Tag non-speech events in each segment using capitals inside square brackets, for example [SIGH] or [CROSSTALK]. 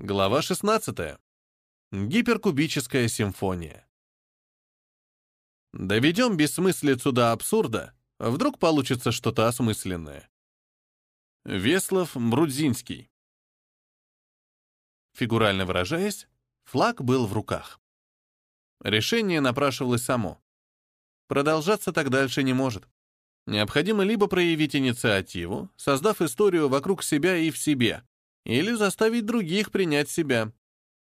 Глава 16. Гиперкубическая симфония. Доведем бессмыслицу до абсурда, вдруг получится что-то осмысленное. Веслов Мрудзинский. Фигурально выражаясь, флаг был в руках. Решение напрашивалось само. Продолжаться так дальше не может. Необходимо либо проявить инициативу, создав историю вокруг себя и в себе, или заставить других принять себя.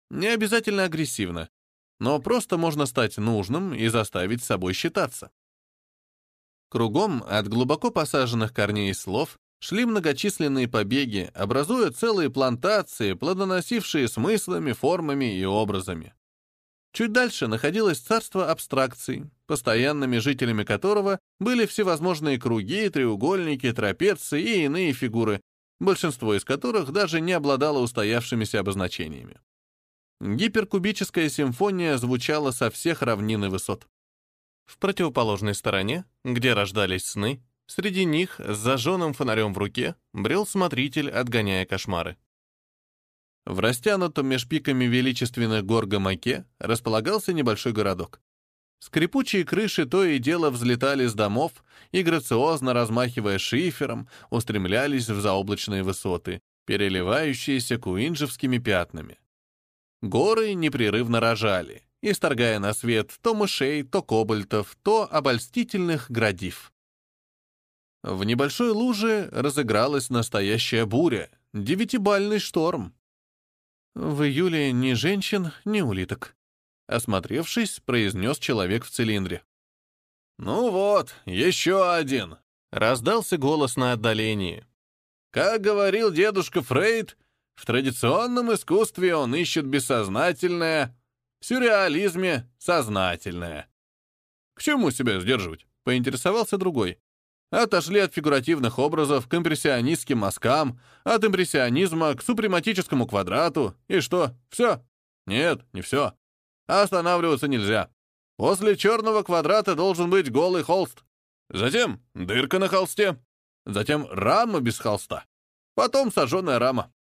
Не обязательно агрессивно, но просто можно стать нужным и заставить с собой считаться. Кругом от глубоко посаженных корней слов шли многочисленные побеги, образуя целые плантации, плодоносившие смыслами, формами и образами. Чуть дальше находилось царство абстракций, постоянными жителями которого были всевозможные круги, треугольники, трапеции и иные фигуры, большинство из которых даже не обладало устоявшимися обозначениями. Гиперкубическая симфония звучала со всех равнин и высот. В противоположной стороне, где рождались сны, среди них с зажженным фонарем в руке брел смотритель, отгоняя кошмары. В растянутом меж пиками величественных гор Гамаке располагался небольшой городок. Скрипучие крыши то и дело взлетали с домов и, грациозно размахивая шифером, устремлялись в заоблачные высоты, переливающиеся куинжевскими пятнами. Горы непрерывно рожали, исторгая на свет то мышей, то кобальтов, то обольстительных градив. В небольшой луже разыгралась настоящая буря, девятибальный шторм. В июле ни женщин, ни улиток. Осмотревшись, произнес человек в цилиндре. «Ну вот, еще один!» — раздался голос на отдалении. «Как говорил дедушка Фрейд, в традиционном искусстве он ищет бессознательное, в сюрреализме — сознательное». «К чему себя сдерживать?» — поинтересовался другой. Отошли от фигуративных образов к импрессионистским мазкам, от импрессионизма к супрематическому квадрату. И что, все? Нет, не все. Останавливаться нельзя. После черного квадрата должен быть голый холст. Затем дырка на холсте. Затем рама без холста. Потом сожженная рама.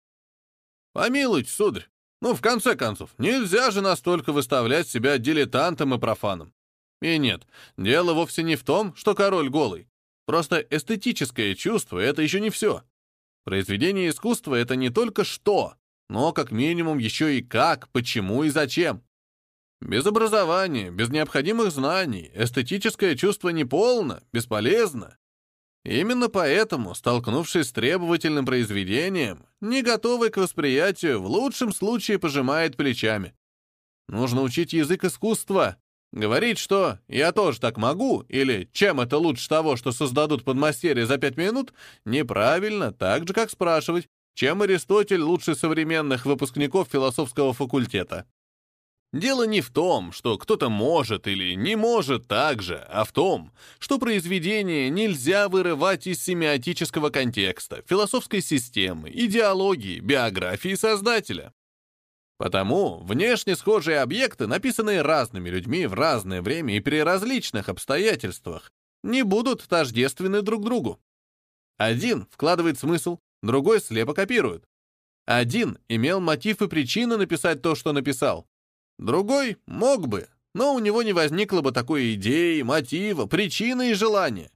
Помилуйте, сударь. Ну, в конце концов, нельзя же настолько выставлять себя дилетантом и профаном. И нет, дело вовсе не в том, что король голый. Просто эстетическое чувство — это еще не все. Произведение искусства — это не только что, но как минимум еще и как, почему и зачем. Без образования, без необходимых знаний, эстетическое чувство неполно, бесполезно. Именно поэтому, столкнувшись с требовательным произведением, не готовый к восприятию, в лучшем случае пожимает плечами. Нужно учить язык искусства. Говорить, что «я тоже так могу» или «чем это лучше того, что создадут подмастерье за пять минут» неправильно, так же, как спрашивать, чем Аристотель лучше современных выпускников философского факультета. Дело не в том, что кто-то может или не может так же, а в том, что произведение нельзя вырывать из семиотического контекста, философской системы, идеологии, биографии создателя. Потому внешне схожие объекты, написанные разными людьми в разное время и при различных обстоятельствах, не будут тождественны друг другу. Один вкладывает смысл, другой слепо копирует. Один имел мотив и причины написать то, что написал, Другой мог бы, но у него не возникло бы такой идеи, мотива, причины и желания.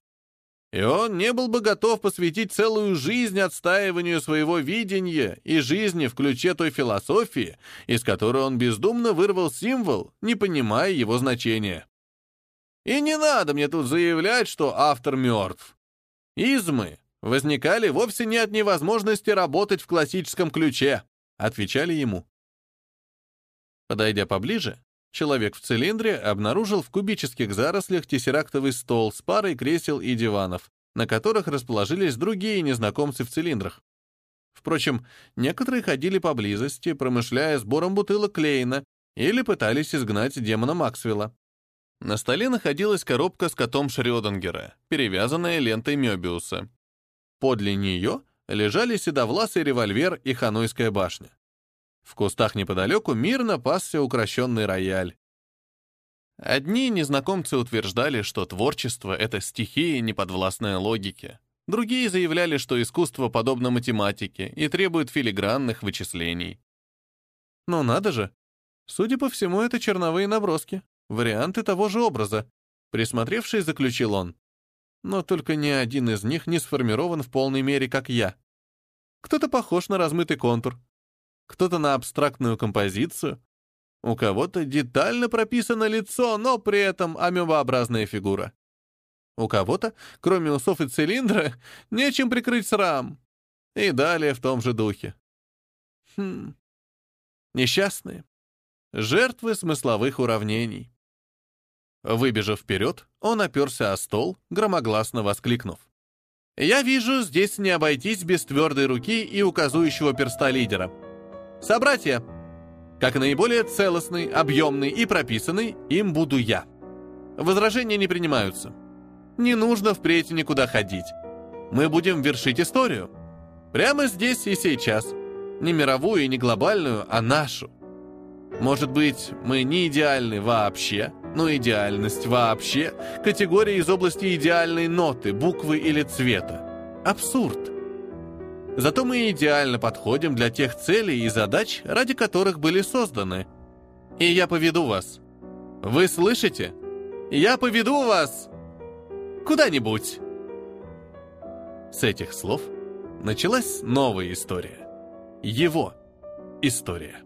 И он не был бы готов посвятить целую жизнь отстаиванию своего видения и жизни в ключе той философии, из которой он бездумно вырвал символ, не понимая его значения. И не надо мне тут заявлять, что автор мертв. Измы возникали вовсе не от невозможности работать в классическом ключе, отвечали ему. Подойдя поближе, человек в цилиндре обнаружил в кубических зарослях тессерактовый стол с парой кресел и диванов, на которых расположились другие незнакомцы в цилиндрах. Впрочем, некоторые ходили поблизости, промышляя сбором бутылок Клейна или пытались изгнать демона Максвелла. На столе находилась коробка с котом Шрёдингера, перевязанная лентой Мёбиуса. Подле нее лежали седовласый револьвер и Ханойская башня. В кустах неподалеку мирно пасся укращенный рояль. Одни незнакомцы утверждали, что творчество — это стихия, неподвластная логике. Другие заявляли, что искусство подобно математике и требует филигранных вычислений. Но надо же. Судя по всему, это черновые наброски, варианты того же образа. Присмотревшись, заключил он. Но только ни один из них не сформирован в полной мере, как я. Кто-то похож на размытый контур, кто-то на абстрактную композицию, у кого-то детально прописано лицо, но при этом амебообразная фигура. У кого-то, кроме усов и цилиндра, [LAUGHS] нечем прикрыть срам. И далее в том же духе. Хм. Несчастные. Жертвы смысловых уравнений. Выбежав вперед, он оперся о стол, громогласно воскликнув. «Я вижу, здесь не обойтись без твердой руки и указующего перста лидера. Собратья, как наиболее целостный, объемный и прописанный, им буду я. Возражения не принимаются. Не нужно впредь никуда ходить. Мы будем вершить историю. Прямо здесь и сейчас. Не мировую и не глобальную, а нашу. Может быть, мы не идеальны вообще, но идеальность вообще — категория из области идеальной ноты, буквы или цвета. Абсурд. Зато мы идеально подходим для тех целей и задач, ради которых были созданы. И я поведу вас. Вы слышите? Я поведу вас куда-нибудь. С этих слов началась новая история. Его история.